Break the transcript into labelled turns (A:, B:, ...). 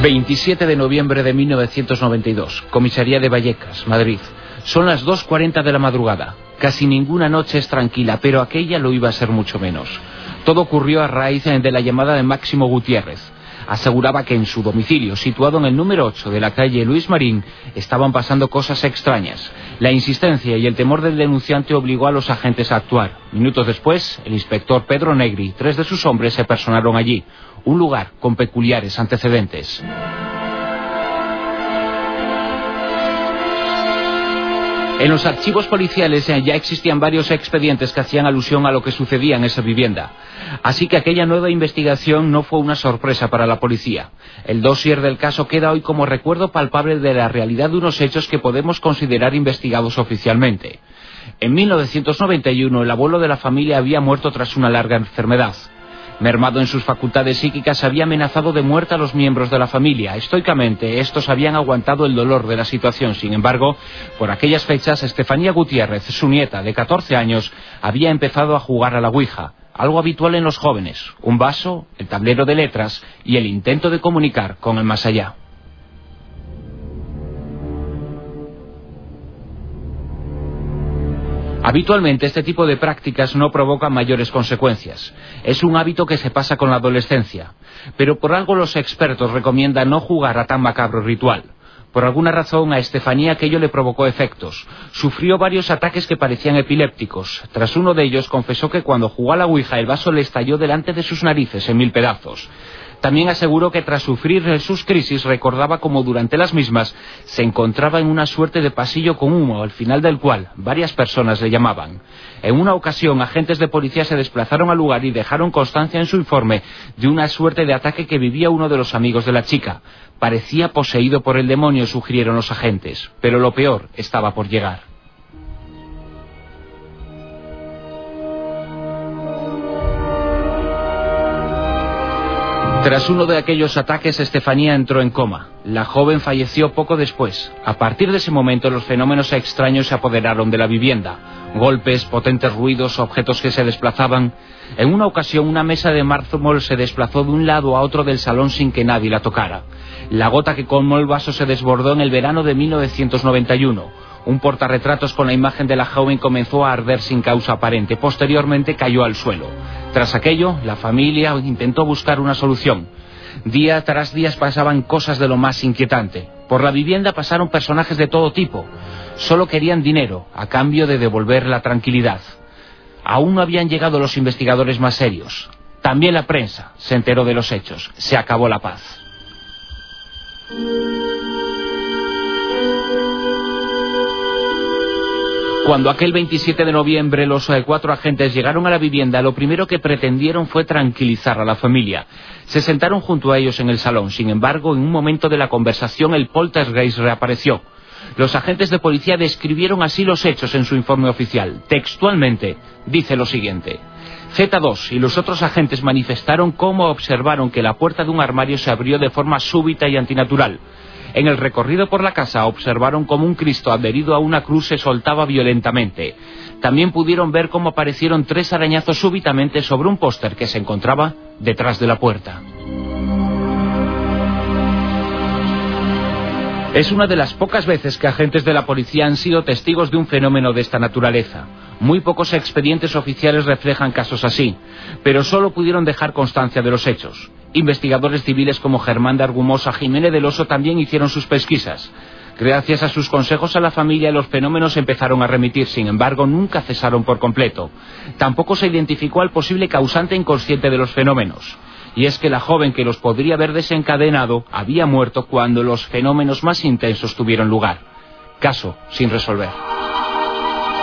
A: 27 de noviembre de 1992, comisaría de Vallecas, Madrid. Son las 2.40 de la madrugada. Casi ninguna noche es tranquila, pero aquella lo iba a ser mucho menos. Todo ocurrió a raíz de la llamada de Máximo Gutiérrez. Aseguraba que en su domicilio, situado en el número 8 de la calle Luis Marín, estaban pasando cosas extrañas. La insistencia y el temor del denunciante obligó a los agentes a actuar. Minutos después, el inspector Pedro Negri y tres de sus hombres se personaron allí, un lugar con peculiares antecedentes. En los archivos policiales eh, ya existían varios expedientes que hacían alusión a lo que sucedía en esa vivienda. Así que aquella nueva investigación no fue una sorpresa para la policía. El dossier del caso queda hoy como recuerdo palpable de la realidad de unos hechos que podemos considerar investigados oficialmente. En 1991 el abuelo de la familia había muerto tras una larga enfermedad. Mermado en sus facultades psíquicas, había amenazado de muerte a los miembros de la familia. Estoicamente, estos habían aguantado el dolor de la situación. Sin embargo, por aquellas fechas, Estefanía Gutiérrez, su nieta de 14 años, había empezado a jugar a la Ouija, algo habitual en los jóvenes, un vaso, el tablero de letras y el intento de comunicar con el más allá. Habitualmente este tipo de prácticas no provocan mayores consecuencias. Es un hábito que se pasa con la adolescencia. Pero por algo los expertos recomiendan no jugar a tan macabro ritual. Por alguna razón a Estefanía aquello le provocó efectos. Sufrió varios ataques que parecían epilépticos. Tras uno de ellos confesó que cuando jugó a la Ouija el vaso le estalló delante de sus narices en mil pedazos. También aseguró que tras sufrir sus crisis recordaba como durante las mismas se encontraba en una suerte de pasillo con humo, al final del cual varias personas le llamaban. En una ocasión, agentes de policía se desplazaron al lugar y dejaron constancia en su informe de una suerte de ataque que vivía uno de los amigos de la chica. Parecía poseído por el demonio, sugirieron los agentes, pero lo peor estaba por llegar. Tras uno de aquellos ataques, Estefanía entró en coma. La joven falleció poco después. A partir de ese momento, los fenómenos extraños se apoderaron de la vivienda. Golpes, potentes ruidos, objetos que se desplazaban. En una ocasión, una mesa de mármol se desplazó de un lado a otro del salón sin que nadie la tocara. La gota que colmó el vaso se desbordó en el verano de 1991. Un portarretratos con la imagen de la joven comenzó a arder sin causa aparente. Posteriormente cayó al suelo. Tras aquello, la familia intentó buscar una solución. Día tras día pasaban cosas de lo más inquietante. Por la vivienda pasaron personajes de todo tipo. Solo querían dinero, a cambio de devolver la tranquilidad. Aún no habían llegado los investigadores más serios. También la prensa se enteró de los hechos. Se acabó la paz. Cuando aquel 27 de noviembre los eh, cuatro agentes llegaron a la vivienda, lo primero que pretendieron fue tranquilizar a la familia. Se sentaron junto a ellos en el salón. Sin embargo, en un momento de la conversación, el poltergeist reapareció. Los agentes de policía describieron así los hechos en su informe oficial. Textualmente, dice lo siguiente. Z2 y los otros agentes manifestaron cómo observaron que la puerta de un armario se abrió de forma súbita y antinatural. En el recorrido por la casa observaron cómo un Cristo adherido a una cruz se soltaba violentamente. También pudieron ver cómo aparecieron tres arañazos súbitamente sobre un póster que se encontraba detrás de la puerta. Es una de las pocas veces que agentes de la policía han sido testigos de un fenómeno de esta naturaleza. Muy pocos expedientes oficiales reflejan casos así, pero solo pudieron dejar constancia de los hechos. Investigadores civiles como Germán de Argumosa, Jiménez del Oso también hicieron sus pesquisas. Gracias a sus consejos a la familia los fenómenos empezaron a remitir, sin embargo nunca cesaron por completo. Tampoco se identificó al posible causante inconsciente de los fenómenos. Y es que la joven que los podría haber desencadenado había muerto cuando los fenómenos más intensos tuvieron lugar. Caso sin resolver.